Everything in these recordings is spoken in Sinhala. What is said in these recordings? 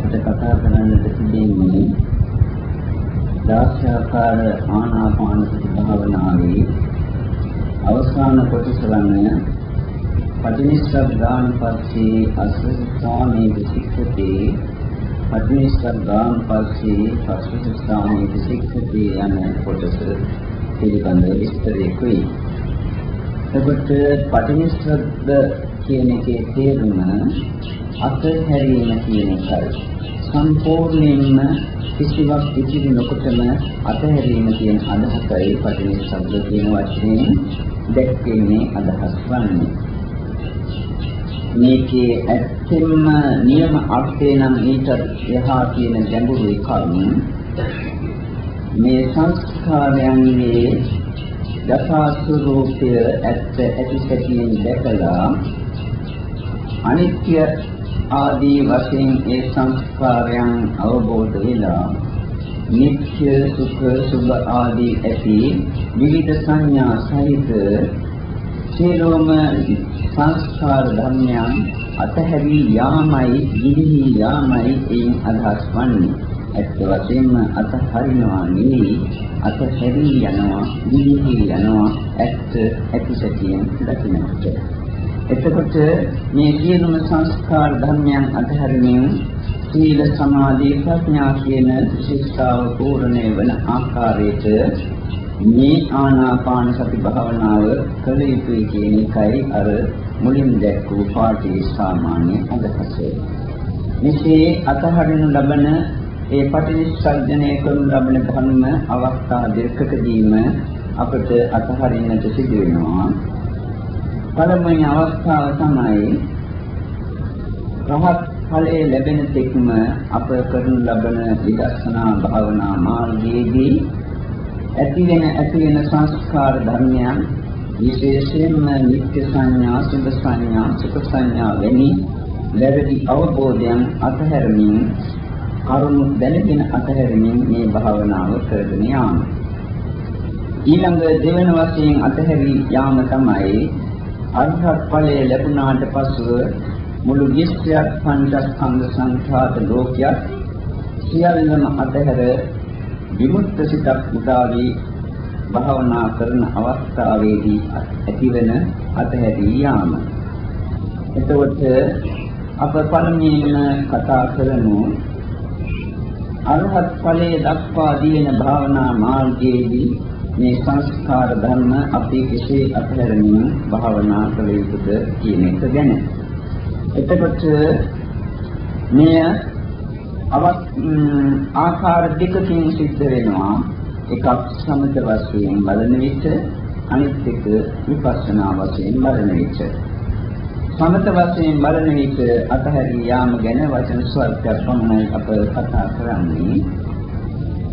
අපිට කතා කරන්නට තිබෙන්නේ දාස්යාකාර ආනාපාන සති භාවනාවේ අවසාන කොටස වන පටිනිස්සග්ගාන පස්සේ අස්වස්ථානේ විසික්ඛතේ පටිනිස්සග්ගාන පස්සේ අස්වස්ථානේ විසික්ඛතේ යන කොටස පිළිබඳ විස්තරයකුයි. එතකොට පටිනිස්සග්ග කියන එකේ තේරුම අත්හැරීම කියන එකයි. සම්පූර්ණයෙන්ම කිසිවක් ඉතිරි නොකොටම අතහැරීම කියන අදහසයි පටිනිස්සග්ග කියන වචනේ දැක්වෙන්නේ අදහස් වන්නේ. මේකේ ඇත්තෙන්ම නියම අර්ථය නම් ඊට එහා තියෙන ගැඹුරු කරුණු මේ සංස්කාරයන්ගේ යථා ස්වરૂපය ඇත්ත ඇති සැටියෙන් දැකලා අනිත්‍ය ආදී වශයෙන් ඒ සංස්කාරයන් අවබෝධ වෙලා නිත්‍ය සුඛ සුභ ආදී ඇති විවිධ සංඥා සහිත සියලුම සංස්කාර ධර්මයන් අතහැරි යාමයි ගිලිහි යාමයි එයින් අදහස් වන්නේ. ඇත්ත වශයෙන්ම අතහරිනවා නෙවෙයි අතහැරි යනවා ගිලිහි යනවා ඇත්ත ඇතිසැටියෙන් දකින්නට එතකොට මේ සියලුම සංස්කාර ධර්මයන් අතහැරීමෙන් සීල සමාධි ප්‍රඥා කියන ශික්ෂාව පූර්ණේ වන ආකාරයට මේ ආනාපාන සති භාවනාව කළ යුතුයි කියන එකයි අර මුලින් දැක්වූ පාඨයේ සාමාන්‍ය අදහස. මෙසේ අතහරිනු ලබන ඒ පටිච්චසමුප්පාදනය කරනු ලබන ධර්ම අවස්ථා දෙකකදීම අපට අතහරින්නට සිදු වෙනවා. පළමුවෙනි අවස්ථාව තමයි රහත් ඵලයේ ලැබෙන තෙක්ම අප කරනු ලබන විදර්ශනා භාවනා මාර්ගයේදී ඇති වෙන ඇති වෙන සංස්කාර ධර්මයන් විශේෂයෙන්ම නිත්‍ය සංඥා, සුභ සංඥා, සුඛ සංඥා වැනි ලැබෙති අවබෝධයන් අතහැරමින් කරුණු දැනගෙන අතහැරමින් මේ භාවනාව කරගෙන යාම. ඊළඟ දෙවන වශයෙන් අතහැරී යාම තමයි අර්ථත් ඵලයේ ලැබුණාට පසුව මුළු විශ්වයක් පංචස්කන්ධ සංඛාත ලෝකයක් සියල්ලම අතහැර විමුක්ත සිතක් උදාවි භාවනා කරන අවස්ථාවේදී ඇතිවන අතහැරී යාම. එතකොට අප පළමුවෙන් කතා කරමු අරහත් ඵලයේ දක්වා දින භාවනා මාර්ගයේදී මේ සංස්කාර ධර්ම අපි කෙසේ අත්හැරමින් භාවනා කළ යුතුද කියන එක ගැන. එතකොට මෙය අවත් ආකාර දෙකකින් සිද්ධ වෙනවා. එකක් සමත වශයෙන් බලන විට අනිත් එක විපස්සනා වශයෙන් බලන විට. සමත වශයෙන් බලන විට අතහැරී යාම ගැන වචන ස්වල්පයක් පමණයි අප කතා කරන්නේ.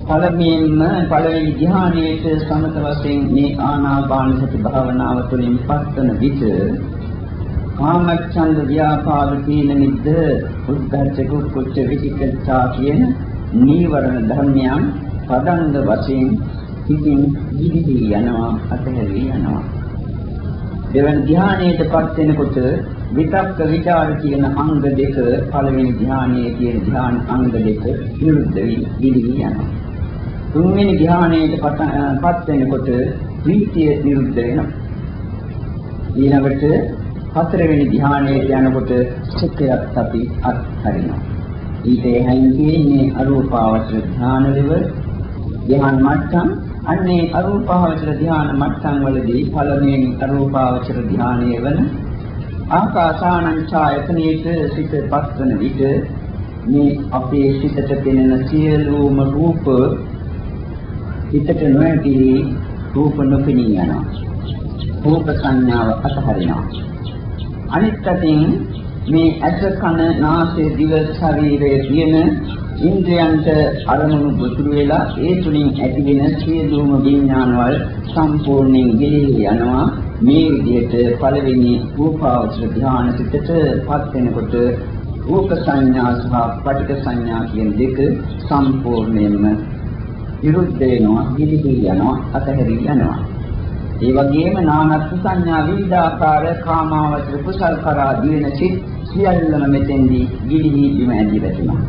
පළමුවෙන්ම පළවෙනි ධ්‍යානයේට සමත වශයෙන් මේ ආනාපාන සති භාවනාව තුළින් පස්වන විට කාමච්ඡන්ද ව්‍යාපාද කීන මිද්ද උද්ධච්ච කුච්ච විචිකිච්ඡා කියන නීවරණ ධර්මයන් පදංග වශයෙන් ඉතින් දිවිදී යනවා අතහැරී යනවා දෙවන ධ්‍යානයේටපත් වෙනකොට විතක්ක විචාර කියන අංග දෙක පළවෙනි ධ්‍යානයේ කියන ධ්‍යාන අංග දෙක නිරුද්ධ වී දිවිදී යනවා තුන්වෙනි ධ්‍යානයට පත් වෙනකොට ප්‍රීතිය නිරුද්ධ වෙනවා. ඊළඟට හතරවෙනි ධ්‍යානයට යනකොට සුඛයත් අපි අත්හරිනවා. ඊට එහයින් තියෙන්නේ අරූපාවචර ධ්‍යානවල ධ්‍යාන මට්ටම් අන්නේ අරූපාවචර ධ්‍යාන මට්ටම් වලදී පළමුවෙනි අරූපාවචර ධ්‍යානයේ වන ආකාසානං ඡායතනයේට සිතපත් වන විට මේ අපේ සිතට පෙනෙන සියලුම රූප හිතට නොඇති රූප නොපෙනී යනවා. රූප සංඥාව අතහරිනවා. අනිත් අතින් මේ ඇස කන නාසය දිව ශරීරයේ තියෙන ඉන්ද්‍රයන්ට අරමුණු ගොදුරු වෙලා ඒ තුලින් ඇතිවෙන සියලුම විඥානවල සම්පූර්ණයෙන් ගෙලී යනවා. මේ විදිහට පළවෙනි රූපාවචර ධ්‍යාන සිතට පත් වෙනකොට රූප සංඥා සහ පටික සංඥා කියන දෙක සම්පූර්ණයෙන්ම විරුද්ධ වෙනවා, පිළිපී යනවා, අතහැරී යනවා. ඒ වගේම නානත් සංඥා විවිධාකාර කාමාවචර කුසල් කරා දිවෙන සිත් සියල්ලම මෙතෙන්දී ගිලිහි බිම ඇදී වැටෙනවා.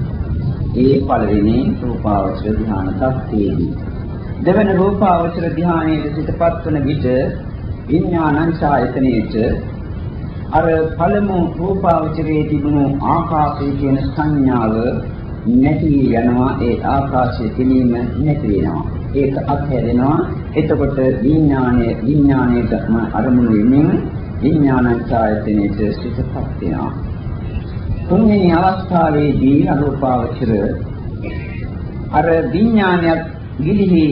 ඒ පළවෙනි රූපාවචර ධ්‍යාන තත්ත්වයේදී දෙවන රූපාවචර ධ්‍යානයේ සිටපත් වන විට විඥානං ඡායතනෙට අර පළමු රූපාවචරයේ තිබුණු ආකාශය කියන සංඥාව නැති යනවා. ඒ ආකාශයේ තිබීම නැති වෙනවා. ඒක අත්හැරෙනවා. එතකොට විඥානයේ විඥානයේම අරමුණු වෙමින් විඥානං ඡායතනෙට සිටපත් වෙනවා. තුන්වෙනි අවස්ථාවේදී අරූපාවචර අර විඥානයක් ගිලිහි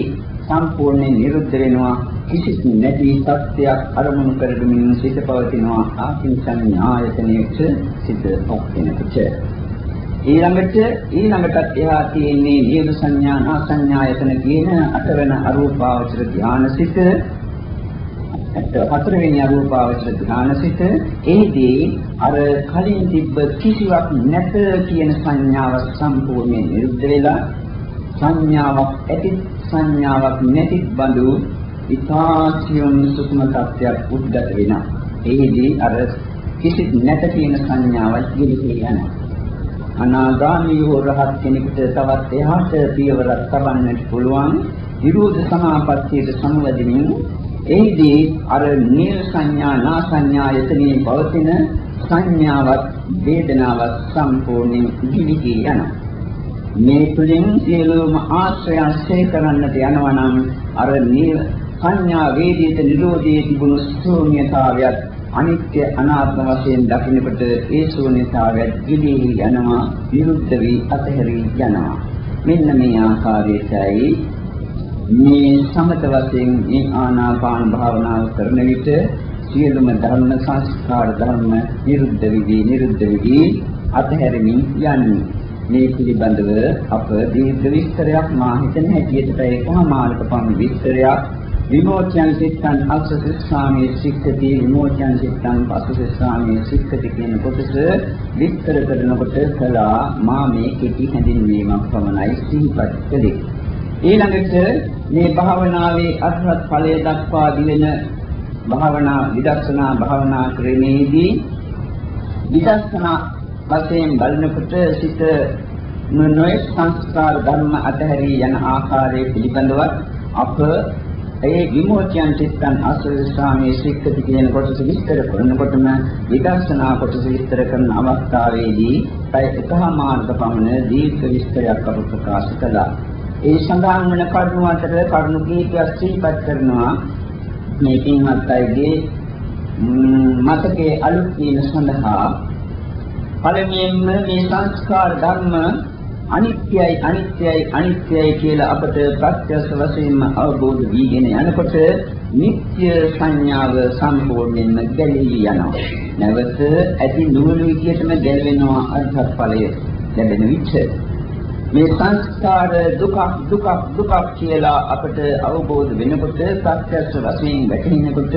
සම්පූර්ණයෙන් නිරුද්ධ වෙනවා. කිසිත් නැති සත්‍යයක් අරමුණු කරගෙන සිට පවතිනවා ආකින්චඤ්ඤායතනෙට සිටපත් වෙනකොට ඊළඟට ඊළඟටත් එහා තියෙන්නේ නියම සංඥා නාසඤ්ඤායතන කියන අටවන අරූපාවචර ධානසිත හතරවෙනි අරූපාවචර ධානසිත එහිදී අර කලින් තිබ්බ කිසිවක් නැත කියන සංඥාව සම්පූර්ණයෙන් නිරුද්ධ වෙලා සංඥාවක් ඇති සංඥාවක් නැති බඳු ඉතාසියුම් සුකුම තත්ත්වයක් උද්ගත වෙනවා. එහිදී අර කිසිත් නැත කියන සංඥාවක් ගිලිහී යනවා. අනාගාමී වූ රහත් කෙනෙකුට තවත් එහාට පියවරක් තබන්නට පුළුවන් විරෝධ සමාපත්තියට සමවැදෙමින් එහිදී අර නිල් සංඥා නා සංඥා යතනේ පවතින සංඥාවක් වේදනාවක් සම්පූර්ණයෙන් ගිලිහී යනවා. මේ තුලින් සියලුම ආශ්‍රයන් සේ කරන්නට යනවා නම් අර නිල් සංඥා වේදිත නිරෝධයේ තිබුණු ශූන්‍යතාවයත් අනිත්‍ය අනාත්ම වශයෙන් දකින්නකොට ඒ ශූන්‍යතාවය ගිලී යනවා විරුද්ධ වී අතහැරී යනවා. මෙන්න මේ ආකාරයටයි මේ සමත වශයෙන් මේ ආනාපාන භාවනාව කරන විට සියලුම ධර්ම සංස්කාර ධර්ම නිරුද්ධ වී නිරුද්ධ වී අතහැරෙමින් යන්නේ. මේ පිළිබඳව අප දීර්ඝ විස්තරයක් මා හිතන හැටියට ඒකමාලක පමණ විස්තරයක් විමෝචන සිත්තන් අක්ෂසස්වාමී සික්කති විමෝචන සිත්තන් පස්සසස්වාමී සික්කති කියන කොටස විස්තර කරනකොට කළා මා මේ කෙටි හැඳින්වීමක් පමණයි සිහිපත් කළේ. ඊළඟට මේ භාවනාවේ අර්ථවත් ඵලය දක්වා දිවෙන භාවනා විදර්ශනා භාවනා ක්‍රමේදී විදර්ශනා වශයෙන් බලනකොට සිත නොයෙක් සංස්කාර ධර්ම අතහැරී යන ආකාරය පිළිබඳව අප ඒ විමෝචයන් චිත්තං අසුරාමේ සික්කති කියන කොටස විස්තර කරනකොටම විදර්ශනා කොටස විස්තර කරන අවස්ථාවේදී පැය එකහමාරක පමණ දීර්ඝ විස්තරයක් අප ප්‍රකාශ කළා. ඒ සඳහන් වන කරුණු අතර කරුණු කීපයක් සිහිපත් කරනවා මේ පින්වත් අයගේ මතකයේ අලුත් වීම සඳහා පළමුවෙන්ම මේ සංස්කාර ධර්ම අනිත්‍යයි අනිත්‍යයි අනිත්‍යයි කියලා අපට ප්‍රත්‍යක්ෂ වශයෙන්ම අවබෝධ වීගෙන යනකොට නිත්‍ය සංඥාව සම්පූර්ණයෙන්ම ගැලී යනවා. නැවත ඇති නුවණ විදියටම ගැලවෙනවා අර්ථත් ඵලය ලැබෙන විට මේ සංස්කාර දුක දුක දුක කියලා අපට අවබෝධ වෙනකොට ප්‍රත්‍යක්ෂ වශයෙන් වැටහෙනකොට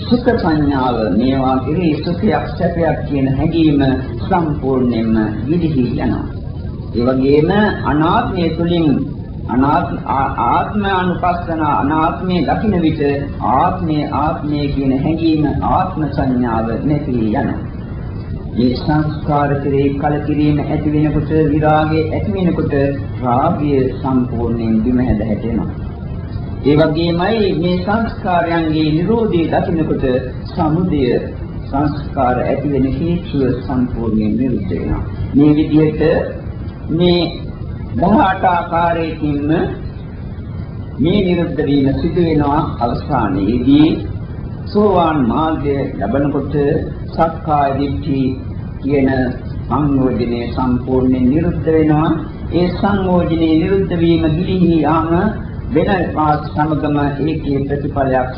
සුඛ සංඥාව මේවා කෙරෙහි සුඛයක් සැපයක් කියන හැඟීම සම්පූර්ණයෙන්ම විදිහි යනවා. ඒ වගේම අනාත්මය තුළින් අනාත්ම ආත්ම අනුපස්සන අනාත්මයේ දකින්න විට ආත්මය ආත්මය කියන හැඟීම ආත්ම සංඥාව නැති යනවා. මේ සංස්කාර කෙරෙහි කලකිරීම ඇති වෙනකොට විරාගය ඇති වෙනකොට රාගය සම්පූර්ණයෙන් බිම හැද හැදෙනවා. ඒ වගේමයි මේ සංස්කාරයන්ගේ Nirodhe දකින්නකොට සමුදය සංස්කාර ඇති වෙන හේතුව සම්පූර්ණයෙන් නිරුද්ධ වෙනවා. මේ විදිහට මේ 18 ආකාරයකින්ම මේ නිරුද්ධ වීම සිදු වෙනවා අවසානයේදී. සෝවාන් මාර්ගය ලැබනකොට සක්කාය දිට්ඨි කියන සංයෝජනය සම්පූර්ණයෙන් නිරුද්ධ වෙනවා. ඒ සංයෝජනේ නිරුද්ධ වීම ගිලිහි යාම වෙන පාස් සමගම ඒකේ ප්‍රතිඵලයක්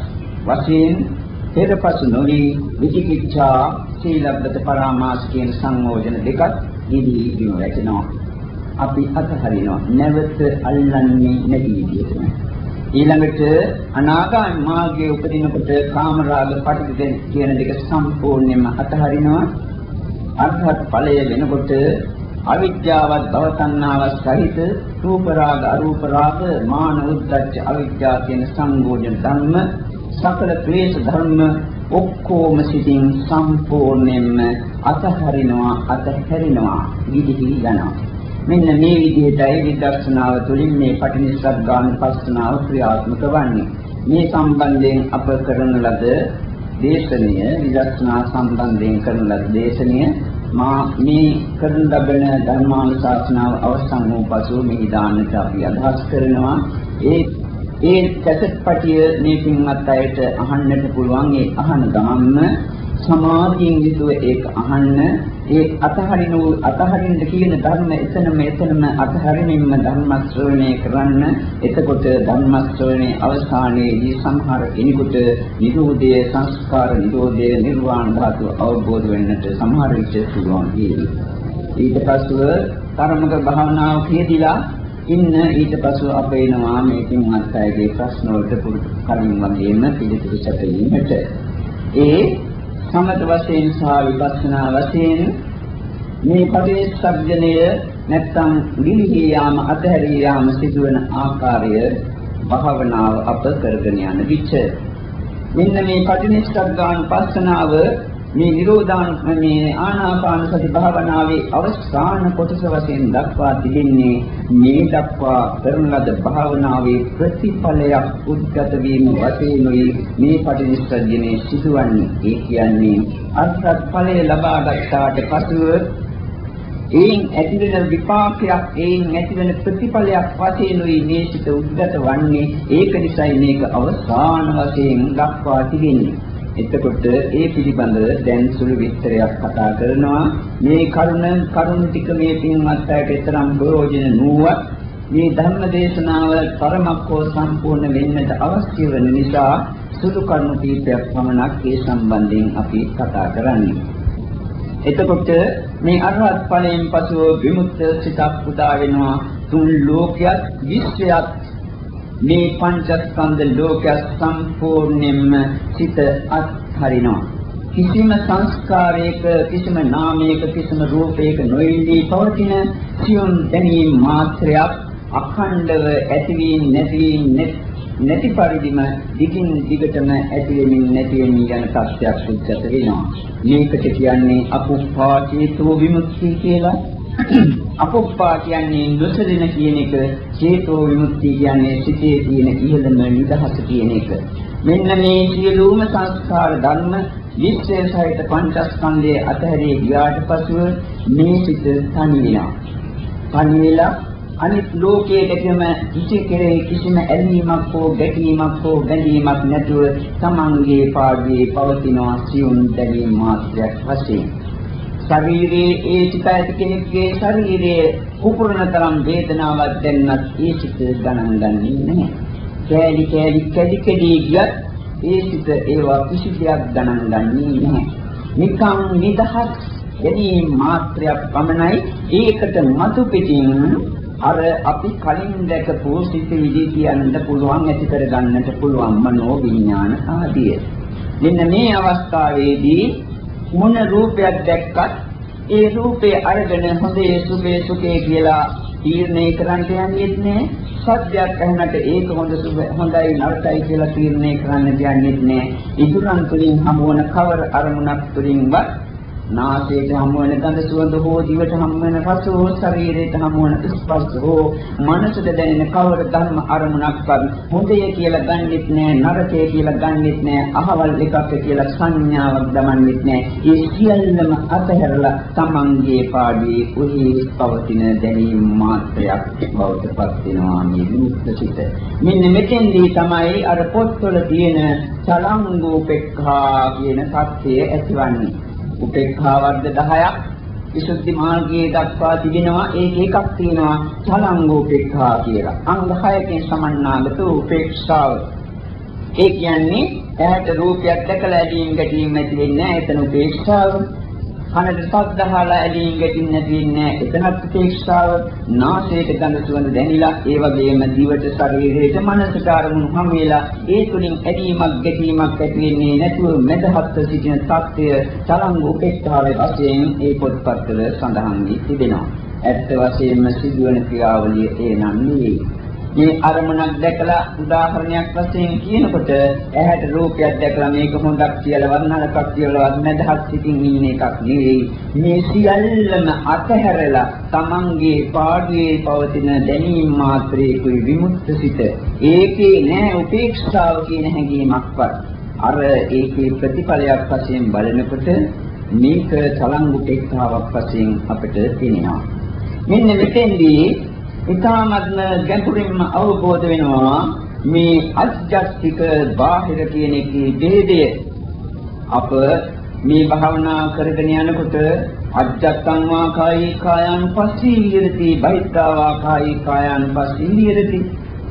වශයෙන් පෙරපසු නොවි විචිකිච්ඡා සීලබ්බත පරාමාස කියන සංයෝජන දෙකත් ගිලිහි වීම වැටෙනවා අපි අතහරිනවා. නැවත අල්ලන්නේ නැති විදිහටම ඊළඟට අනාගාමී මාර්ගයේ උපදිනකොට කාමරාග පටිඝ කියන දෙක සම්පූර්ණයෙන්ම අතහරිනවා. අර්ථත් ඵලය වෙනකොට අවිද්‍යාවත් භවතණ්හාවත් සහිත රූප රාග අරූප රාග මාන උද්දච්ච අවිද්‍යාව කියන සංගෝධන ධර්ම සකල ක්ලේශ ධර්ම ඔක්කොම සිටින් සම්පූර්ණයෙන්ම අතහරිනවා අතහැරිනවා විදිහි යනවා. මෙන්න මේ විදිහටයි විදර්ශනාව තුළින් මේ පටිනිස්සග්ගාන පස්සනාව ක්‍රියාත්මක වන්නේ. මේ සම්බන්ධයෙන් අප කරන ලද දේශනය විදර්ශනා සම්බන්ධයෙන් කරන ලද දේශනය මා මේ කරන ලබන ධර්මානුශාසනාව අවසන් වූ පසු මේ දාන්නට අපි අදහස් කරනවා ඒ ඒ කැසට් පටිය මේ පින්වත් අයට අහන්නට පුළුවන් ඒ අහන ගමන්ම සමාධියෙන් යුතුව ඒක අහන්න ඒ අතහරින අතහරින්න කියන ධර්ම එතනම එතනම අතහරිනින්ම ධර්ම ශ්‍රවණය කරන්න. එතකොට ධර්ම ශ්‍රවණයේ අවසානයේදී සම්හාර කෙනෙකුට නිරෝධය සංස්කාර නිරෝධය නිර්වාණ ධාතුව අවබෝධ වෙන්නට සමහර විට පුළුවන් ඊට පස්ව කර්මක භාවනාව කියදිලා ඉන්න ඊට පස්ව අප එනවා මේ පින්වත් අයගේ ප්‍රශ්න වලට පුරුදු කලින් වගේම පිළිතුරු සැපයීමට. ඒ සමත වශයෙන් සහ විපස්සනා වශයෙන් මේ පටිච්චසමුප්පාදය නැත්තම් ගිලිහී යාම අතහැරී යාම සිදුවන ආකාරය භාවනාව අප කරගෙන යන විච මෙන්න මේ පටිච්චසමුප්පාදාන පස්සනාව මේ නිරෝධාන මේ ආනාපාන සති භාවනාවේ අවසාන කොටස වශයෙන් දක්වා තිබෙන්නේ මේ දක්වා කරන ලද භාවනාවේ ප්‍රතිඵලයක් උද්ගත වීම වශයෙන්ුයි මේ පටිච්චසමුප්පාදයේ සිදුවන්නේ. ඒ කියන්නේ අර්ථත් ඵලය ලබා ගන්නට පසුව එයින් ඇතිවෙන විපාකයක් එයින් ඇතිවෙන ප්‍රතිඵලයක් වශයෙන්ුයි මේ සිත උද්ගත වන්නේ. ඒක නිසායි මේක අවසාන වශයෙන් දක්වා තිබෙන්නේ. එතකොට ඒ පිළිබඳව දැන් සුළු විස්තරයක් කතා කරනවා මේ කරුණ කරුණ ටික මේ පින්වත් අයට තරම් ප්‍රයෝජන නුවත් මේ ධර්ම දේශනාව පරමක්කෝ සම්පූර්ණ වෙන්නට අවශ්‍ය වෙන නිසා සුළු කරුණු කීපයක් පමණක් ඒ සම්බන්ධයෙන් අපි කතා කරන්නේ. එතකොට මේ අරහත් ඵලයෙන් පසුව විමුක්ත සිතක් පුදා වෙනවා තුන් ලෝකයක් විශ්වයක් මේ පංචස්කන්ධ ලෝකය සම්පූර්ණයෙන්ම සිත අත්හරිනවා. කිසිම සංස්කාරයක කිසිම නාමයක කිසිම රූපයක නොඉඳී පවතින සියුම් දැනීම් මාත්‍රයක් අඛණ්ඩව ඇතිවීම නැතිවීම නැති පරිදිම දිගින් දිගටම ඇති වෙමින් නැති වෙමින් යන තත්ත්වයක් සුද්ධත වෙනවා. මේකට කියන්නේ අපුප්පාචේතෝ විමුක්තිය කියලා. අපොප්පා කියන්නේ නොසලෙන කියන එක චේතෝ විමුක්තිය කියන්නේ සිතේ තියෙන ඉහළම නිදහස කියන එක. මෙන්න මේ සියලුම සංස්කාර ධර්ම විශ්වය සහිත පංචස්කන්ධයේ අතහැරී ගියාට පසුව මේ සිත තනි වෙනවා. තනි වෙලා අනිත් ලෝකයේ ගැටීම කිසි කෙරෙහි කිසිම ඇලීමක් හෝ ගැටීමක් හෝ බැඳීමක් නැතුව තමන්ගේ පාඩුවේ පවතිනවා සියුම් දැනීම මාත්‍රයක් වශයෙන්. ශරීරයේ ඒ සිත ඇති කෙනෙක්ගේ ශරීරයේ උපුරන තරම් වේදනාවක් දැන්නත් ඒ සිත ගණන් ගන්නේ නැහැ. කෑලි කෑලි කැඩි කැඩි ගියත් ඒ සිත ඒවා කිසි දෙයක් ගණන් ගන්නේ නැහැ. නිකම් නිදහස් ගැනීම මාත්‍රයක් පමණයි ඒකට මතු පිටින් අර අපි කලින් දැකපු සිත විදි කියන්න පුළුවන් ඇති කර ගන්නට පුළුවන් මනෝ විඥාන ආදිය. මෙන්න මේ අවස්ථාවේදී මොන රූපයක් දැක්කත් ඒ රූපේ අරගෙන හොඳේ සුභේ සුඛේ කියලා තීරණය කරන්න යන්නේ නැහැ. සත්‍යයක් ඇහුනට ඒක හොඳ සුභ හොඳයි නරකයි කියලා තීරණය කරන්න යන්නේ නැහැ. ඉදුරන් තුලින් හමුවන කවර අරමුණක් තුලින්වත් නාසයට හමු වෙන ගඳ සුවඳ හෝ දිවට හමු වෙන රස හෝ ශරීරයට හමු වෙන ස්පර්ශ හෝ මනසට දැනෙන කවර ධර්ම අරමුණක්වත් හොඳය කියලා ගන්නෙත් නෑ නරකය කියලා ගන්නෙත් නෑ අහවල් එකක් කියලා සංඥාවක් දමන්නෙත් නෑ. ඒ සියල්ලම අතහැරලා තමන්ගේ පාඩුවේ උහි පවතින දැනීම් මාත්‍රයක් බවට පත් වෙනවා මේ විමුක්තිසිත මෙන්න මෙතෙන්දී තමයි අර පොත්වල තියෙන චලංගෝපෙක්ඛා කියන සත්‍යය ඇතිවන්නේ. උපේක්ඛා වර්ග 10ක් විසුද්ධි මාර්ගයේ දක්වා තිබෙනවා ඒක එකක් තියෙනවා චලංගෝපේක්ඛා කියලා. අංග 6කින් සමන්නාගත උපේක්ෂාව. ඒ කියන්නේ ඇහැට රූපයක් දැකලා ඇලීම් ගැටීම් ඇති වෙන්නේ නැහැ එතන උපේක්ෂාව. කනට ශබ්ද අහලා ඇලීම් ගැටීම් නැති වෙන්නේ එතනත් උපේක්ෂාව. නාසයට ගඳ සුවඳ දැනිලා ඒ වගේම දිවට ශරීරයට මනසට අරමුණු හැම වෙලා ඒ තුලින් ඇලීමක් ගැටීමක් ඇති වෙන්නේ නැතුව මෙදහත් සිටින தත්ත්වය තරංග උපේක්ෂාවේ වශයෙන් ඒ පොත්පත්වල සඳහන් වී තිබෙනවා. ඇත්ත වශයෙන්ම සිදුවන ක්‍රියාවලිය ඒ නම් නෙවෙයි. මේ අරමුණක් දැකලා උදාහරණයක් වශයෙන් කියනකොට ඇහැට රූපයක් දැකලා මේක හොඳක් කියලා වර්ණනකක් කියලා මදහත් සිටින් ඉන්න එකක් නෙවෙයි. මේ සියල්ලම අතහැරලා Tamange පාඩුවේ පවතින දැනීම් මාත්‍රයේ විමුක්ත සිට ඒකේ නෑ උපේක්ෂාව කියන හැඟීමක්වත් අර ඒකේ ප්‍රතිඵලයක් වශයෙන් බලනකොට මේක තලංගු පෙක්කාවක් වශයෙන් අපිට තේනවා. මෙන්න මෙතෙන්දී ඊ타මත්ම ගැඹුරින්ම අවබෝධ වෙනවා මේ අධ්‍යාත්මික බාහිර කියන එකේ ભેදය. අප මේ භාවනා කරගෙන යනකොට අජ්ජත්තං වා කායි කායං පස්සී විහෙරති බහිද්ධා වා කායි කායං පස්සී විහෙරති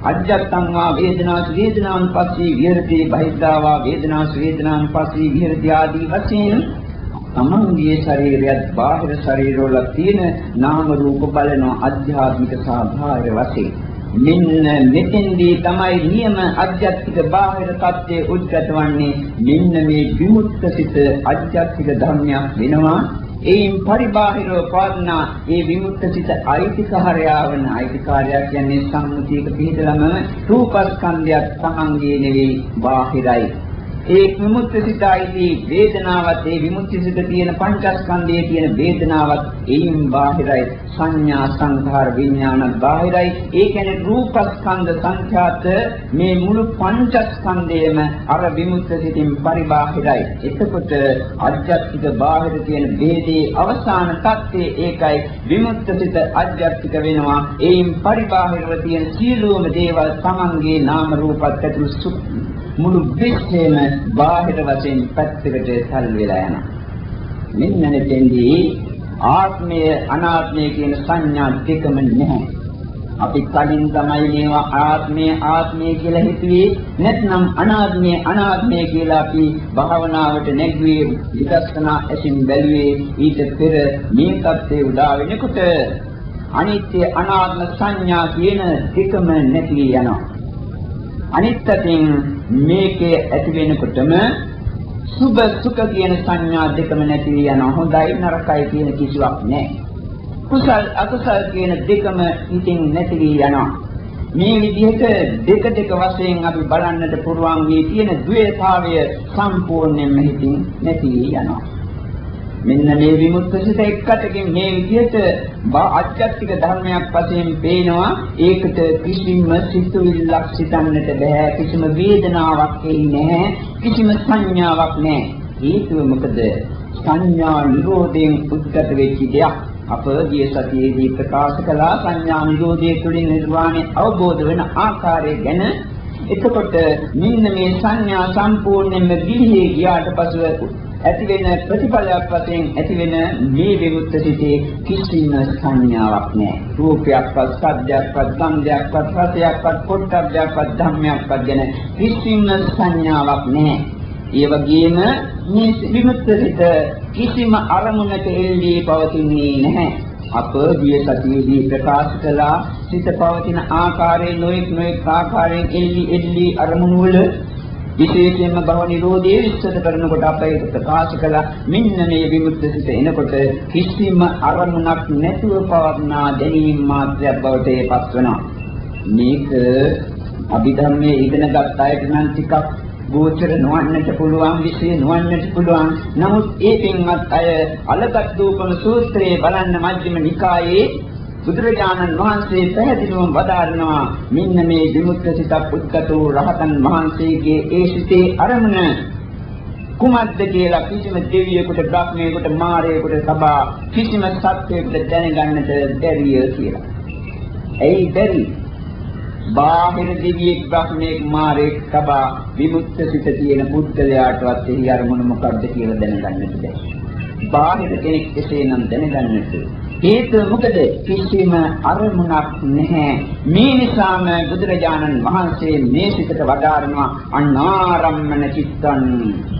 අජ්ජත්තං වා වේදනාස් වේදනාන් පස්සී විහෙරති බහිද්ධා වා වේදනාස් වේදනාන් පස්සී විහෙරති ආදී වශයෙන් තමන්ගේ ශරීරයත් බාහිර ශරීරවල තියෙන නාම රූප බලන අධ්‍යාත්මික සහ බාහිර වශයෙන්. මෙන්න මෙතෙන්දී තමයි නියම අධ්‍යාත්මික බාහිර தත්ත්වයේ උද්ගත වන්නේ. මෙන්න මේ විමුක්ත සිත අධ්‍යාත්මික ධර්මයක් වෙනවා. ඒයින් පරිබාහිරව පවර්ණා ඒ විමුක්ත සිත අයිතිකාරයා වන අයිතිකාරයා කියන්නේ සම්මුතියක පිළිදලම රූපස්කන්ධයක් තමන්ගේ නෙවෙයි බාහිරයි. ඒ විමුක්ති සිතයිදී වේදනාවත් ඒ විමුක්ති සිත තියෙන පංචස්කන්ධයේ තියෙන වේදනාවත් එයින් බාහිරයි. සංඥා සංඛාර විඥාන බාහිරයි. ඒ කියන්නේ රූපස්කන්ධ සංඛ්‍යාත මේ මුළු පංචස්කන්ධයම අර විමුක්ති සිතින් පරිබාහිරයි. එතකොට අධ්‍යාත්මික බාහිර කියන ભેදේ අවසාන தත්ත්වයේ ඒකයි. විමුක්ති සිත අධ්‍යාත්මික වෙනවා. එයින් පරිබාහිරව තියෙන සියලුම දේවල් Tamange නාම රූපත් ඇතුළු මුළු විශ්වයම බාහිර වශයෙන් පැත්තකට තල් වෙලා යනවා. මෙන්න මෙතෙන්දී ආත්මය අනාත්මය කියන සංඥා දෙකම නැහැ. අපි කලින් තමයි මේවා ආත්මය ආත්මය කියලා හිතුවේ නැත්නම් අනාත්මය අනාත්මය කියලා අපි භාවනාවට නැගුවේ විදර්ශනා ඇසින් බැලුවේ ඊට පෙර මේ தත්ත්වය උදා වෙනකොට අනිත්‍ය අනාත්ම සංඥා කියන දෙකම නැති යනවා. අනිත් පැත්තෙන් මේකේ ඇති වෙනකොටම සුභ සුඛ කියන සංඥා දෙකම නැති යන හොඳයි නරකයි කියන කිසිවක් නැහැ. කුසල් අකුසල් කියන දෙකම ඉතින් නැති යනවා. මේ විදිහට දෙක දෙක වශයෙන් අපි බලන්නට පුරුවන් වී තියෙන ද්වේතාවය සම්පූර්ණයෙන්ම හිතින් නැති යනවා. මෙන්න මේ විමුක්ත සිත එක්කටකින් මේ විදිහට ආධ්‍යාත්මික ධර්මයක් වශයෙන් පේනවා. ඒකට කිසිම සිතුවිල්ලක් සිතන්නට බෑ. කිසිම වේදනාවක් එන්නේ නැහැ. කිසිම සංඥාවක් නැහැ. හේතුව මොකද? සංඥා නිරෝධයෙන් උද්ගත වෙච්ච දෙයක්. අප ගිය සතියේදී ප්‍රකාශ කළා සංඥා නිරෝධයේ තුලින් නිර්වාණය අවබෝධ වෙන ආකාරය ගැන. එතකොට මෙන්න මේ සංඥා සම්පූර්ණයෙන්ම ගිලිහි ගියාට පසුව ඇති වෙන ප්‍රතිඵලයක් වශයෙන් ඇති වෙන මේ විමුක්ත සිතේ කිසිම සංඥාවක් නැහැ. රූපයක්වත්, ශබ්දයක්වත්, ගන්ධයක්වත්, රසයක්වත්, පොට්ටබ්බයක්වත්, ධම්මයක්වත් ගැන කිසිම සංඥාවක් නැහැ. ඒ වගේම මේ විමුක්ත සිත කිසිම අරමුණක එල්ලී පවතින්නේ නැහැ. අප ගිය සතියේදී ප්‍රකාශ කළා සිත පවතින ආකාරයේ නොඑක් නොඑක් ආකාරයෙන් එල්ලි එල්ලි අරමුණු වල විශේෂයෙන්ම භව නිරෝධයේ විස්තර කරනකොට අප ඒක ප්‍රකාශ කළා. මෙන්න මේ විමුක්ත සිත එනකොට කිසිම අරමුණක් නැතුව පවර්ණා දැනීම මාත්‍රයක් බවට ඒපත් වෙනවා. මේක අභිධර්මයේ ඉගෙනගත් අයට නම් ටිකක් ගෝචර නොවන්නට පුළුවන් විශේෂ නොවන්නට පුළුවන්. නමුත් ඒ පින්වත් අය අලගත් දූපම සූත්‍රයේ බලන්න මජ්ක්‍ධිම නිකායේ බුදුරජාණන් වහන්සේ පැහැදිලිවම වදාරනවා මෙන්න මේ විමුක්ත සිතක් උත්කත වූ රහතන් වහන්සේගේ ඒ සිතේ අරමුණ කුමක්ද කියලා කිසිම දෙවියෙකුට බ්‍රහ්මයෙකුට මාරයෙකුට සබා කිසිම සත්‍යයකට දැනගන්නට බැරිය කියලා. ඇයි බැරි? බාහිර දෙවියෙක් බ්‍රහ්මයෙක් මාරයෙක් සබා විමුක්ත සිත තියෙන පුද්ගලයාටවත් එහි අරමුණ මොකක්ද කියලා දැනගන්නට බැහැ. බාහිර කෙනෙක් එසේනම් දැනගන්නට හේතුව මොකද? කිසිම අරමුණක් නැහැ. මේ නිසාම බුදුරජාණන් වහන්සේ මේ සිතට වදාරනවා අනාරම්මන චිත්තං.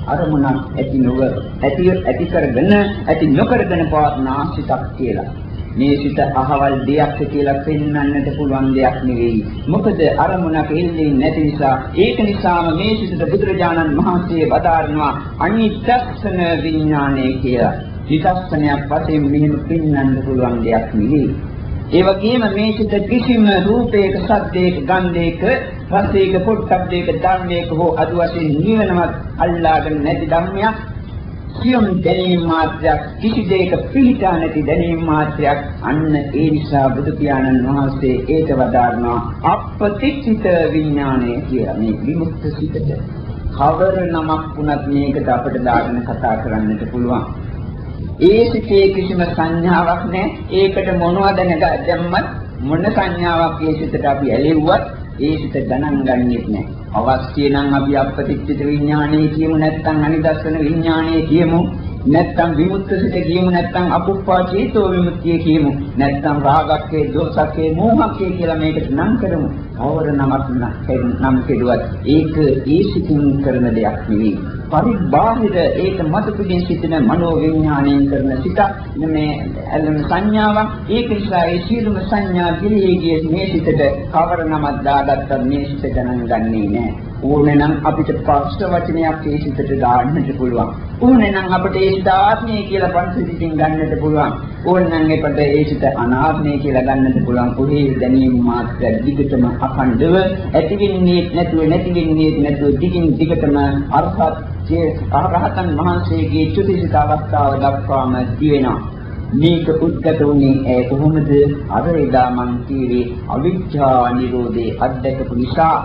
අරමුණක් ඇති නොව ඇති ඇති කරගෙන ඇති නොකරගෙන පවත්නා සිතක් කියලා. මේ සිත අහවල් දෙයක් කියලා පෙන්වන්නට පුළුවන් දෙයක් නෙවෙයි. මොකද අරමුණක එල්ලෙන්නේ නැති නිසා. ඒක නිසාම මේ සිතට බුදුරජාණන් වහන්සේ වදාරනවා අනිත්‍යස්සන විඥානය කියලා. විදර්ශනයක් වශයෙන් මෙහෙම පෙන්වන්න පුළුවන් දෙයක් නෙවෙයි. ඒ වගේම මේ සිත කිසිම රූපයක, සද්දයක, ගන්ධයක, රසයක, පොට්ටබ්බයක, ධර්මයක හෝ අද වශයෙන් නිවනවත් අල්ලාගෙන නැති ධර්මයක් සියුම් දැනීම මාත්‍රයක් කිසි දෙයක පිළිටා නැති දැනීම මාත්‍රයක් අන්න ඒ නිසා බුදු පියාණන් වහන්සේ ඒක වදාරනවා අපපතිච්චිත විඥානය කියලා. මේ විමුක්ත සිතට. කවර නමක් වුණත් මේකට අපිට දාගෙන කතා කරන්නට පුළුවන්. ඒ සිතේ කිසිම සංඥාවක් නැහැ. ඒකට මොනවද නැගැම්මත් මොන සංඥාවක් ඒ සිතට අපි ඇලෙව්වත් ඒ සිත ගණන් ගන්නෙත් නැහැ. අවශ්‍ය නම් අපි අපපතිච්චිත විඥානය කියමු නැත්නම් අනිදස්සන විඥානය කියමු නැත්නම් විමුක්ත සිත කියමු නැත්නම් අපුප්පා චේතෝ විමුක්තිය කියමු නැත්නම් රාගක්කේ දෝසක්කේ මෝහක්කේ කියලා මේකට නම් කරමු. අවර නමක් නම් කෙරුවත් ඒක ඒ සිතින් කරන දෙයක් නෙවෙයි. පරිබාහිර ඒක මත පිටින් සිටින මනෝ විඥාණයෙන් කරන සිත මේ ඇලෙන සංඥාවක් ඒක නිසා ඒ සියලුම සංඥා පිළිහිගේ මේ සිතට කවර නමක් දාගත්තත් මේ සිත ගණන් ගන්නේ නැහැ. ඕනේ නම් අපිට පස්ස වචනයක් ඒ සිතට දාන්නට පුළුවන්. ඕනේ නම් අපිට ඒ සිත ආත්මය කියලා පංචසිතින් ගන්නට පුළුවන්. ඕනේ නම් අපිට ඒ සිත අනාත්මය කියලා ගන්නට පුළුවන්. පොඩි දැනීම මාත්‍ර දිගටම අඛණ්ඩව ඇති වෙන්නේ නැතුව නැති වෙන්නේ නැතුව දිගින් දිගටම අර්ථත් රහතන් වහන්සේගේ චුතිසිත අවස්ථාව දක්වාම දිවෙනවා. මේක උද්ගත වුණේ ඒ කොහොමද? අර එදා මං කීවේ අවිජ්ජා නිරෝධේ අධ්‍යක්ෂ නිසා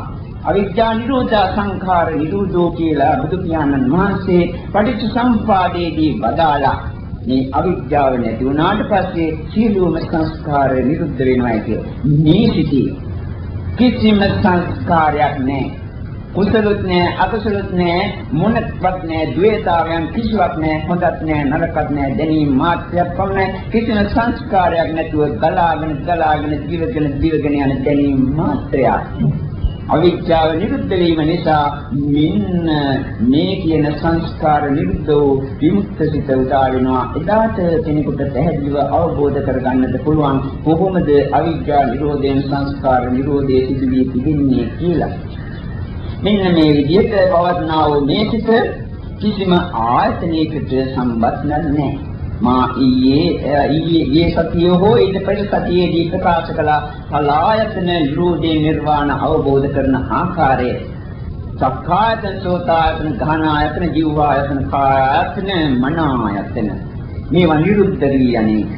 අවිද්‍යා නිරෝධ සංඛාර නිරෝධෝ කියලා බුදු පියාණන් වහන්සේ පටිච්ච සම්පාදයේදී වදාලා මේ අවිද්‍යාව නැති වුණාට පස්සේ සියලුම සංස්කාර නිරුද්ධ වෙනවා කියලා. මේ සිටි කිසිම සංස්කාරයක් නැහැ. කුසලොත් නැහැ අකුසලොත් නැහැ මොනක්වත් නැහැ ද්වේතාවයන් කිසිවක් නැහැ හොඳත් නැහැ නරකත් නැහැ දැනීම මාත්‍රයක් පමණයි. කිසිම සංස්කාරයක් නැතුව ගලාගෙන ගලාගෙන දිවගෙන දිවගෙන යන දැනීම මාත්‍රයක්. අවිද්‍යාව නිරුද්ධ වීම නිසා මෙන්න මේ කියන සංස්කාර නිරුද්ධ වූ විමුක්ත සිත උදා වෙනවා. එදාට කෙනෙකුට පැහැදිලිව අවබෝධ කරගන්නට පුළුවන් කොහොමද අවිද්‍යාව නිරෝධයෙන් සංස්කාර නිරෝධයේ සිදුවී තිබෙන්නේ කියලා. මෙන්න මේ විදිහට පවත්නා වූ මේ සිත කිසිම ආයතනයකට සම්බන්ධ නැහැ. මා ඊයේ ඊයේ සතියේ හෝ ඊට පෙර සතියේදී ප්‍රකාශ කළ කලායතන නිරෝධේ නිර්වාණ අවබෝධ කරන ආකාරය. සක්කායතන සෝතායතන ඝානායතන ජීවායතන කායතන මනායතන. මේවා නිරුද්ධ වී අනේක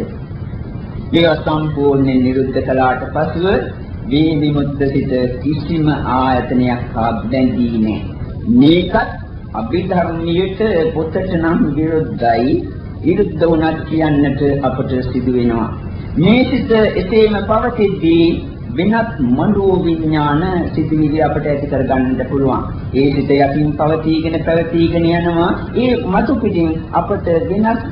මේවා සම්පූර්ණයෙන් නිරුද්ධ කළාට පසුව මේ විමුක්ත සිත කිසිම ආයතනයක් හා බැඳී නැහැ මේකත් අභිධර්මයට පොතට නම් විරුද්ධයි විරුද්ධ වුණත් කියන්නට අපට සිදු වෙනවා. මේ සිත එසේම පවතිද්දී වෙනත් මනෝ විඥාන සිතිවිලි අපට ඇති කර ගන්නට පුළුවන්. ඒ සිත යකින් පවතිගෙන පැවතීගෙන යනවා. ඒ මතු පිටින් අපට වෙනත්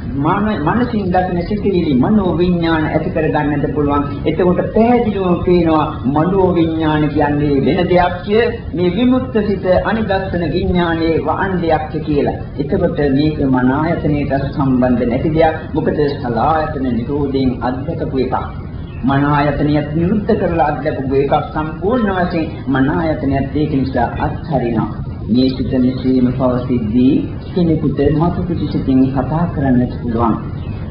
මනසින් දකින සිතිවිලි මනෝ විඥාන ඇති කර ගන්නට පුළුවන්. එතකොට පැහැදිලිවම පේනවා මනෝ විඥාන කියන්නේ වෙන දෙයක් මේ විමුක්ත සිත අනිදස්සන විඥානයේ වහණ්ඩයක් කියලා. එතකොට මේක මන ආයතනයට සම්බන්ධ නැති දෙයක්. මොකද සලායතන නිරෝධයෙන් අධ්‍යක්ෂක එකක්. මන ආයතනියත් නිරුද්ධ කරලා අධ්‍යක්ෂක එකක් සම්පූර්ණ වශයෙන් මන ආයතනියත් ඒක නිසා අත්හරිනවා. මේ සිත මෙසේම පවතිද්දී කෙනෙකුට මතු පිටිසිතින් කතා කරන්නට පුළුවන්.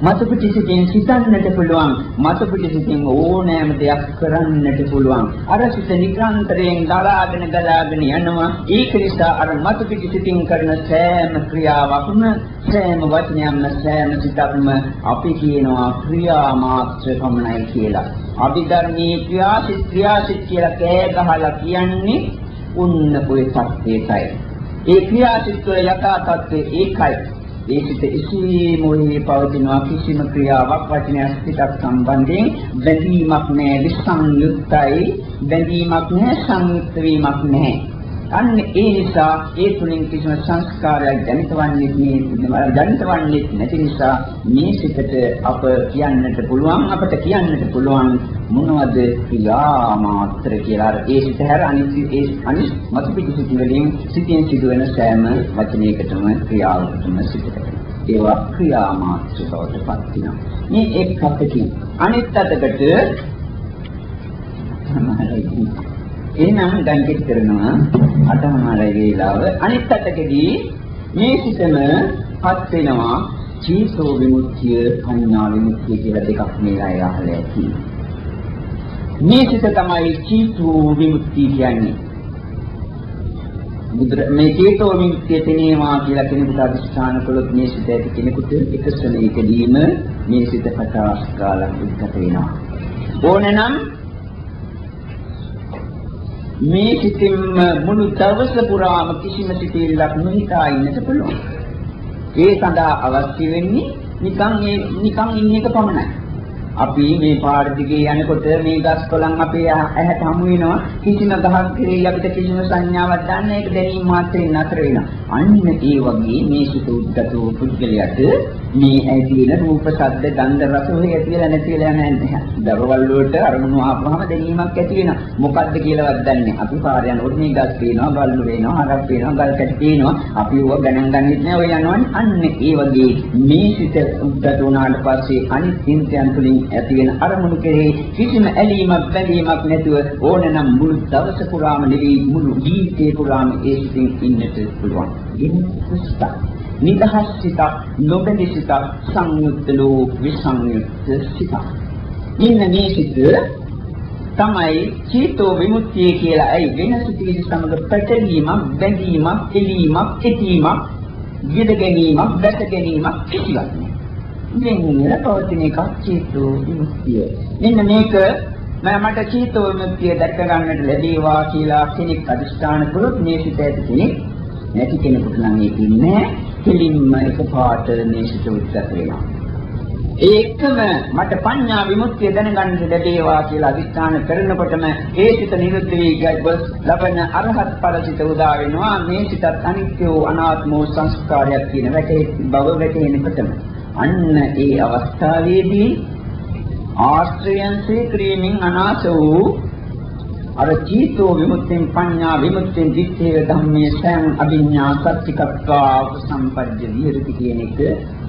මතු පිටිසිතින් සිතන්නට පුළුවන්. මතු පිටිසිතින් ඕනෑම දෙයක් කරන්නට පුළුවන්. අර සිත නිරන්තරයෙන් ගලාගෙන ගලාගෙන යනවා. ඒක නිසා අර මතු පිටිසිතින් කරන සෑම ක්‍රියාවක්ම සෑම වචනයක්ම සෑම සිතක්ම අපි කියනවා ක්‍රියා මාත්‍ර පමණයි කියලා. අභිධර්මී ක්‍රියාසිත ක්‍රියාසිත කියලා කෑ ගහලා කියන්නේ උන්න ඔය තත්ත්වයටයි. ඒ ක්‍රියාසිත වල යථා තත්ත්වය ඒකයි. ඒ සිත ඉසීම මොහේ පවතිනවා කිසිම ක්‍රියාවක් වචනයක් සිතක් සම්බන්ධයෙන් බැඳීමක් නැහැ විසංයුක්තයි. බැඳීමක් නැහැ සංයුක්ත වීමක් නැහැ අන්න ඒ නිසා ඒ තුලින් කිසිම සංස්කාරයක් ජනිතවන්නේ නෑ ජනිතවන්නේ නැති නිසා මේ සිතට අප කියන්නට පුළුවන් අපට කියන්නට පුළුවන් මොනවද ක්‍රියා මාත්‍ර කියලා ඒ සිත හැර අනිත් ඒ අනිත් මත පිටිසිත වලින් සිටින් සිදුවෙන සෑම වචනයකටම ක්‍රියාවකටම සිටට ඒවා ක්‍රියා මාත්‍ර බවට පත් වෙනවා. මේ එක් අතකින් අනිත් අතකට එහෙනම් දැන් කිත් කරනවා අටමාරයි වේලාව අනිත් අතකදී මේ සිතම පත් වෙනවා චීතෝ විමුක්තිය පඤ්ඤා විමුක්තිය කියලා දෙකක් මේලා අහලා ඇති. මේ සිත තමයි චීතු විමුක්තිය කියන්නේ. මේ චේතෝ විමුක්තිය තේනවා කියලා කෙනෙකුට අදිස්ථාන කළොත් මේ සිත ඇති කෙනෙකුට එක ශ්‍රණයකදීම මේ සිත පටාස් කාලක් උද්ගත වෙනවා. ඕනනම් මේ සිතින්ම මුළු දවස පුරාම කිසිම සිතෙල්ලක් නොහිතා ඉන්නට පුළුවන්. ඒ සඳහා අවශ්‍ය වෙන්නේ නිකන් ඒ නිකන් ඉන්න එක පමණයි. අපි මේ පාර දිගේ යනකොට මේ ගස් කොළන් අපේ ඇහැට හමු වෙනවා කිසිම ගහක් කෙරෙහි අපිට කිසිම සංඥාවක් ගන්න ඒක දැනීම මාත්‍රෙන් නතර වෙනවා අන්න ඒ වගේ මේ සිත උද්ගතෝ පුද්ගලයාට මේ ඇතින රූප ශබ්ද ගන්ධ රස ඔය ඇතිලා නැතිලා නැහැ. දරවල් වලට අරමුණු ආපුවාම දැනීමක් ඇති වෙනවා. මොකද්ද කියලාවත් දන්නේ අපි පාර යනකොට මේ ගස් පේනවා බල්ලු වෙනවා හරක් පේනවා ගල් කැටි පේනවා. අපි ඕවා ගණන් ගන්නෙත් නෑ ඔය යනවනේ. අන්න ඒ වගේ මේ සිත උද්ගත වුණාට පස්සේ අනිත් ඉන්ද්‍රයන් තුලින් ඇති වෙන අරමුණු කෙරෙහි කිසිම ඇලීමක් බැඳීමක් නැතුව ඕනනම් මුළු දවස පුරාම නෙවෙයි මුළු ජීවිතේ පුරාම ඒ සිතින් ඉන්නට පුළුවන්. ඉන්නස්ත නිදහස් සිතක් නොබැඳි සිතක් සංයුක්ත ලෝ විසංයුක්ත සිතක්. ඉන්න මේ සිත තමයි චේතෝ විමුක්තිය කියලා. ඇයි වෙන සිතිවිලි සමග පැටලීමක්, බැඳීමක්, එලීමක්, කෙටීමක්, විද ගැනීමක්, දැක ගැනීමක් කිසිවක් නෑ. වෙන්නේ පවතින එකක් චේතෝ විමුක්තිය. මෙන්න මේක මට චේතෝ විමුක්තිය දැක ගන්නට ලැබේවා කියලා කෙනෙක් අදිස්ථාන කළොත් මේ සිත ඇති කෙනෙක් නැති කෙනෙකුට නම් ඒක ඉන්නේ කෙලින්ම එකපාරට මේ සිත උත්සත් වෙනවා. ඒකම මට පඤ්ඤා විමුක්තිය දැනගන්න ලැබේවා කියලා අදිස්ථාන කරනකොටම ඒ සිත නිරුද්ධ වී ගොස් ලබන අරහත් ඵල සිත උදා වෙනවා මේ සිතත් අනිත්‍ය වූ අනාත්ම වූ සංස්කාරයක් කියන වැටේ බව වැටෙනකොටම අන්න ඒ අවස්ථාවේදී ආශ්‍රයන්සේ ක්‍රීමින් අනාස වූ අර චීතෝ විමුක්තියෙන් පඤ්ඤා විමුක්තියෙන් දිත්තේ ධම්මේ සයන් අභිඥා සත්‍තිකත්වා සම්පජ්ජ විහෙරති කියන එක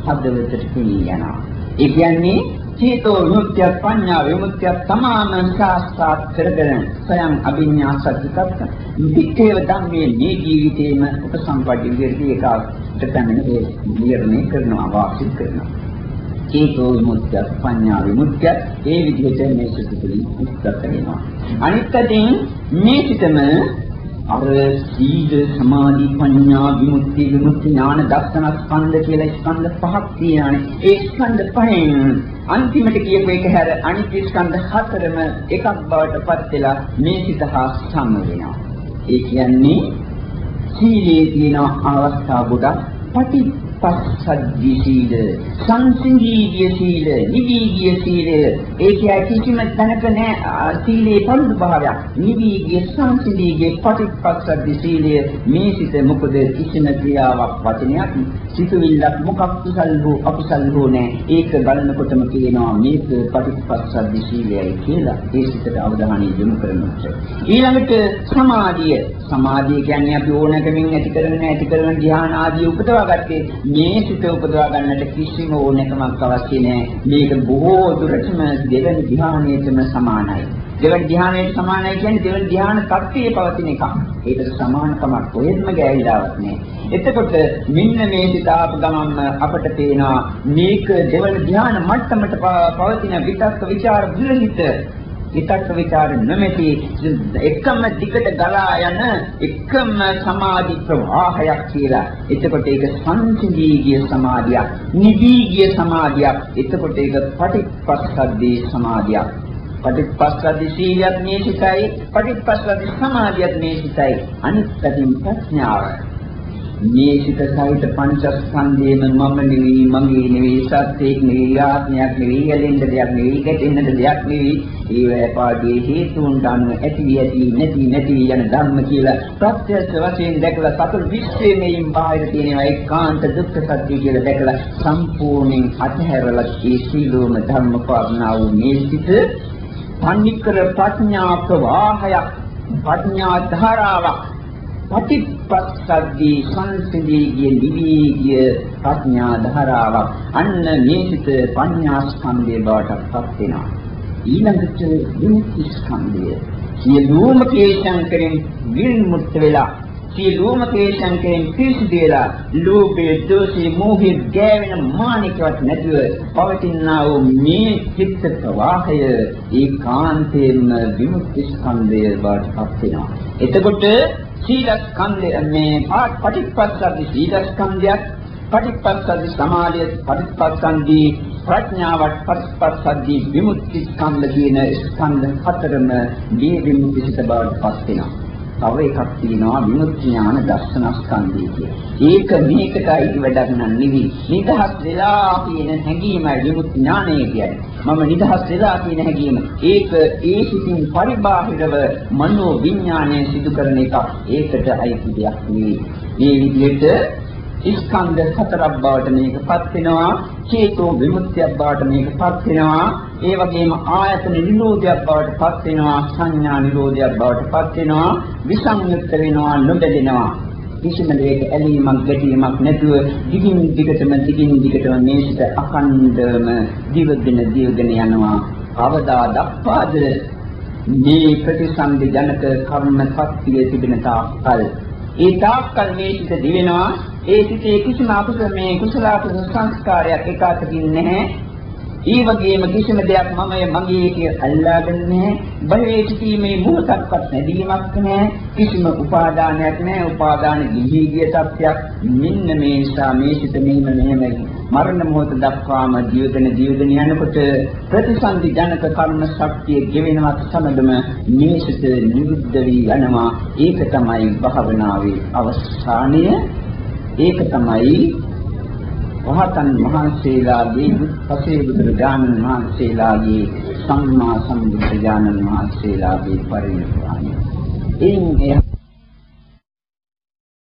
හදවතට පිළි යනවා. ඒ කියන්නේ චේතෝ විමුක්තිය පඤ්ඤා විමුක්තිය තමාම සාස්ත්‍ාත් කරගෙන සයන් අභිඥා සත්‍යකත් විකේව ධම්මේ මේ ජීවිතේම උපසම්පදි විරති එකකට පැමිණ ඒ නිර්ණය කරනවා වාසිත කරනවා චේතෝ විමුක්තිය පඤ්ඤා විමුක්තිය. ඒ විදිහට මේ සුදුතුලින් උත්සත වෙනවා අනිත් අතින් මේ සිතම අර සීල සමාධි ප්‍රඥා විමුක්ති විමුක්ති ඥාන දර්ශන ස්කන්ධ කියලා ස්කන්ධ පහක් තියෙනවානේ ඒ ස්කන්ධ පහෙන් අන්තිමට කියපු එක හැර අනිත් ස්කන්ධ හතරම එකක් බවට පත් වෙලා මේ සිත හා සම වෙනවා. ඒ කියන්නේ සීලේ තියෙන අවස්ථා ගොඩක් පටිපස්සද්ධි සීල සංසිඳීගිය සීල නිවීගිය සීල ඒ කිය කිසිම තැනක නෑ සීලේ පරිදු භාවයක්. නිවීගිය සංසිඳීගිය පටිපස්සද්ධි සීලය මේ සිත මොකද? කිසිම ක්‍රියාවක් වචනයක් සිතුවිල්ලක් මොකක් කුසල් හෝ අකුසල් හෝ නෑ. ඒක බලනකොටම කියනවා මේක පටිපස්සද්ධි සීලයයි කියලා. ඒ සිතට අවධානය යොමු කරනවා ඊළඟට සමාධිය. සමාධිය කියන්නේ අපි ඕනකමින් ඇති කරන ඇති කරන ධ්‍යාන ආදී උපදවා ගත්තේ මේ සිත උපදවා ගන්නට කිසිම ඕනකමක් අවශ්‍ය නැහැ. මේක බොහෝ දුරටම දෙවන ධ්‍යානයේටම සමානයි. දෙවන ධ්‍යානයට සමානයි කියන්නේ දෙවන ධ්‍යාන තත්ත්වයේ පවතින එකක්. ඒකට සමානකමක් කොහෙත්ම ගෑවිලාවක් නෑ. එතකොට මෙන්න මේ සිත ආපු ගමන්ම අපට පේනවා මේක දෙවන ධ්‍යාන මට්ටමට පවතින විතක්ක ਵਿਚාර විරහිත විතක්ක ਵਿਚාර නොමැති එකම දිගට ගලා යන එකම සමාධි ප්‍රවාහයක් කියලා. එතකොට ඒක සංසිඳී ගිය සමාධියක්, නිවි ගිය සමාධියක්. එතකොට ඒක පටිච්චසමුප්පාදේ සමාධියක්. පටිච්චසමුප්පාද සීලයක් මේ සිතයි, පටිච්චසමුප්පාද සමාධියක් මේ සිතයි. අනිත් පැතින් ප්‍රඥාව. මේ සිත සහිත පංචස්කන්ධයේම මම නෙවෙයි මගේ නෙවෙයි සත්‍යයක් නෙවෙයි ආත්මයක් නෙවෙයි ඇලෙන්න දෙයක් නෙවෙයි ගැටෙන්න දෙයක් නෙවෙයි. ඒ වේපාදී හේතුන්ට අනුව ඇති ඇති නැති නැති යන ධර්ම කියලා ප්‍රත්‍යක්ෂ වශයෙන් දැකලා සතර විශ්වයෙන් බාහිර තියෙනවා. ඒකාන්ත දුක්ඛ සත්‍ය කියලා දැකලා සම්පූර්ණයෙන් අතහැරලා ඒ සීලෝම ධර්ම පාදනා වූ මේ සිත පන්නිකර ප්‍රඥා ප්‍රවාහයක් ප්‍රඥා ධාරාවක් පටිපස්සද්දී සංසිඳී ගිය නිවී ගිය ප්‍රඥා ධාරාවක්. අන්න මේ සිත පඤ්ඤා ස්කන්ධය බවට පත් වෙනවා. ඊළඟට විමුක්ති ස්කන්ධය සියලුම කේශං කරෙන් විමුක්ත වෙලා සියලුම ක්ලේශයන්ගෙන් පිරිසිදුලා ලෝභයේ දෝෂයේ මෝහයේ ගෑවෙන මානිකවත් නැතුව පවතිනා වූ මේ චිත්ත ප්‍රවාහය ඒකාන්තයෙන්ම විමුක්ති ස්කන්ධය බවට පත් වෙනවා. එතකොට සීලස්කන්ධය මේ පටිච්චසමුප්පාද සීලස්කන්ධයත් පටිච්චසමුප්පාද සමාධිය පටිච්චසමුප්පාදී ප්‍රඥාවට පටිච්චසමුප්පාදී විමුක්ති ස්කන්ධ කියන ස්කන්ධ හතරම දී විමුක්ති සිත බවට පත් වෙනවා. තව එකක් තියෙනවා විමුක්ති ඥාන දර්ශන ස්කන්ධය කියලා. ඒක මේකටයි වැඩක් නන් නෙවි. නිදහස් වෙලා කියන හැඟීමයි විමුක්ති ඥානය කියන්නේ. මම නිදහස් වෙලා කියන හැඟීම. ඒක ඒ සිතින් පරිබාහිරව මනෝ විඥානය සිදු කරන එක. ඒකට අයිති දෙයක් නෙවෙයි. මේ විදිහට ස්කන්ධ හතරක් බවට මේකපත් වෙනවා චේතෝ විමුක්තියක් බවට මේකපත් වෙනවා ඒ වගේම ආයතන නිරෝධයක් බවට පත් වෙනවා සංඥා නිරෝධයක් බවට පත් වෙනවා විසංයුක්ත වෙනවා නොබැදෙනවා කිසිම දෙයක ඇලීමක් ගැටීමක් නැතුව දිගින් දිගටම දිගින් දිගටම මේකට අඛණ්ඩවම දිවගෙන දිවගෙන යනවා. අවදා දක්වාද මේ ප්‍රතිසන්දි ජනක කර්ම ශක්තිය තිබෙන තාක්කල්. ඒ තාක්කල් මේ සිත දිවෙනවා. ඒ සිතේ කිසිම අකුසල මේ කුසල අකුසල සංස්කාරයක් එකාතකින් නැහැ. ඒ වගේම කිසිම දෙයක් මම මගේ කිය අල්ලාගෙන නැහැ. බහේ සිටීමේ මොහොතක්වත් නැදීමක් නැහැ. කිසිම උපාදානයක් නැහැ. උපාදාන ගිහි ගිය තත්ත්වයක් මෙන්න මේ නිසා මේ සිට මෙහිම මෙහෙම මරණ මොහොත දක්වාම ජීවිතන ජීවිතන යනකොට ප්‍රතිසන්දි ජනක කර්ම ශක්තිය ගෙවෙනවත් සමගම මේ සිට නිරුද්ධ වී යනවා. ඒක තමයි භාවනාවේ අවසානය. ඒක තමයි රහතන් වහන්සේලාගේ පසේ බුදුරජාණන් වහන්සේලාගේ සම්මා සම්බුද්ධ ඥානන් වහන්සේලාගේ පරිණිරවාණය. එයින්